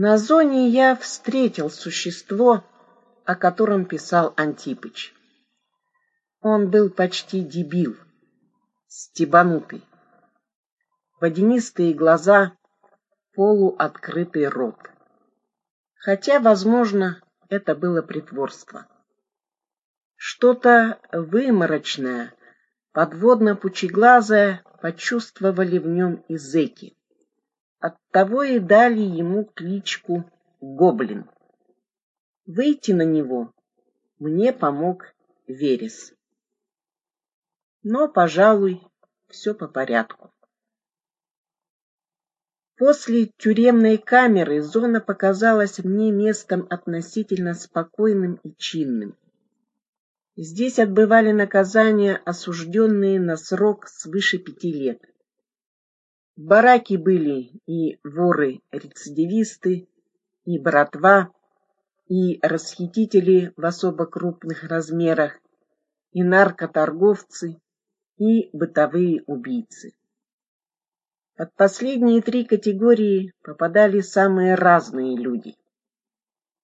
На зоне я встретил существо, о котором писал Антипыч. Он был почти дебил, стебанутый. Водянистые глаза, полуоткрытый рот. Хотя, возможно, это было притворство. Что-то выморочное, подводно-пучеглазое почувствовали в нем и зэки. Оттого и дали ему кличку Гоблин. Выйти на него мне помог Верес. Но, пожалуй, все по порядку. После тюремной камеры зона показалась мне местом относительно спокойным и чинным. Здесь отбывали наказания осужденные на срок свыше пяти лет. В бараке были и воры-рецидивисты, и братва, и расхитители в особо крупных размерах, и наркоторговцы, и бытовые убийцы. Под последние три категории попадали самые разные люди.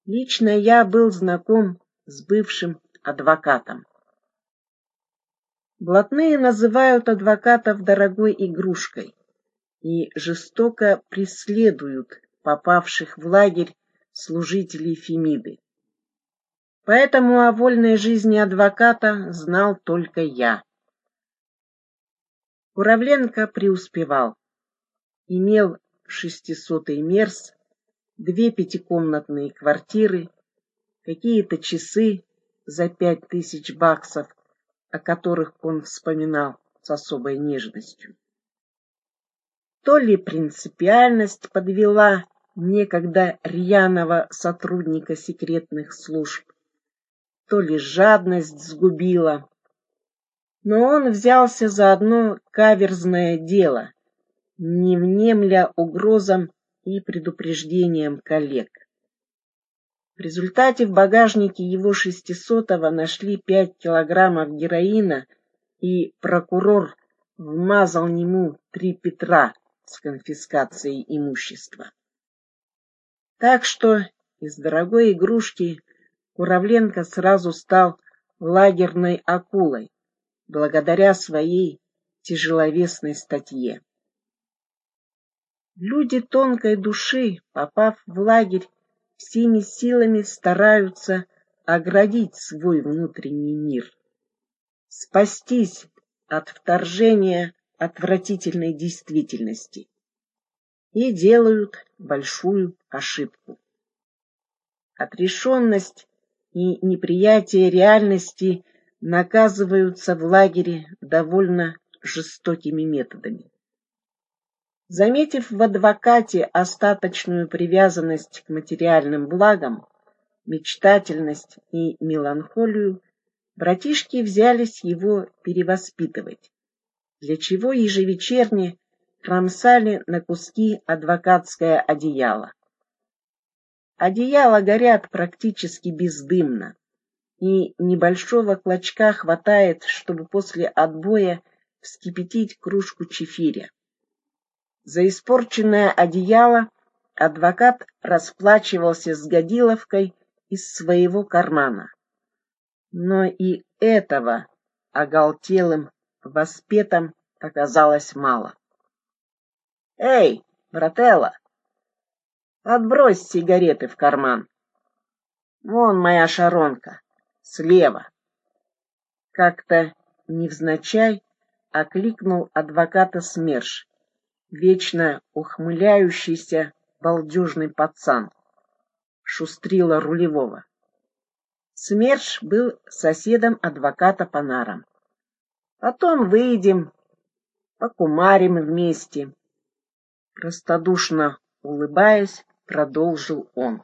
Лично я был знаком с бывшим адвокатом. Блатные называют адвокатов дорогой игрушкой и жестоко преследуют попавших в лагерь служителей Фемиды. Поэтому о вольной жизни адвоката знал только я. Куравленко преуспевал имел шестисотый мерс, две пятикомнатные квартиры, какие-то часы за пять тысяч баксов, о которых он вспоминал с особой нежностью. То ли принципиальность подвела некогда рьяного сотрудника секретных служб, то ли жадность сгубила. Но он взялся за одно каверзное дело, не внемля угрозам и предупреждениям коллег. В результате в багажнике его шестисотого нашли пять килограммов героина, и прокурор вмазал ему три Петра с конфискацией имущества. Так что из дорогой игрушки Куравленко сразу стал лагерной акулой, благодаря своей тяжеловесной статье. Люди тонкой души, попав в лагерь, всеми силами стараются оградить свой внутренний мир, спастись от вторжения отвратительной действительности и делают большую ошибку. Отрешенность и неприятие реальности наказываются в лагере довольно жестокими методами. Заметив в адвокате остаточную привязанность к материальным благам, мечтательность и меланхолию, братишки взялись его перевоспитывать, для чего ежевечерне кромсали на куски адвокатское одеяло. Одеяла горят практически бездымно, и небольшого клочка хватает, чтобы после отбоя вскипятить кружку чефиря. За испорченное одеяло адвокат расплачивался с Годиловкой из своего кармана. Но и этого оголтелым воспетом оказалось мало. «Эй, брателла, отбрось сигареты в карман. Вон моя шаронка, слева». Как-то невзначай окликнул адвоката СМЕРШ вечно ухмыляющийся балдежный пацан, шустрила рулевого. СМЕРШ был соседом адвоката по нарам. Потом выйдем, покумарим вместе. Простодушно улыбаясь, продолжил он.